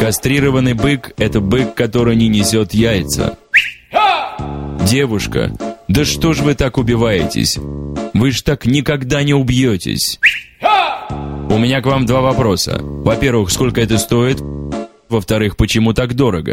Кастрированный бык – это бык, который не несет яйца. Девушка, да что ж вы так убиваетесь? Вы ж так никогда не убьетесь. У меня к вам два вопроса. Во-первых, сколько это стоит? Во-вторых, почему так дорого?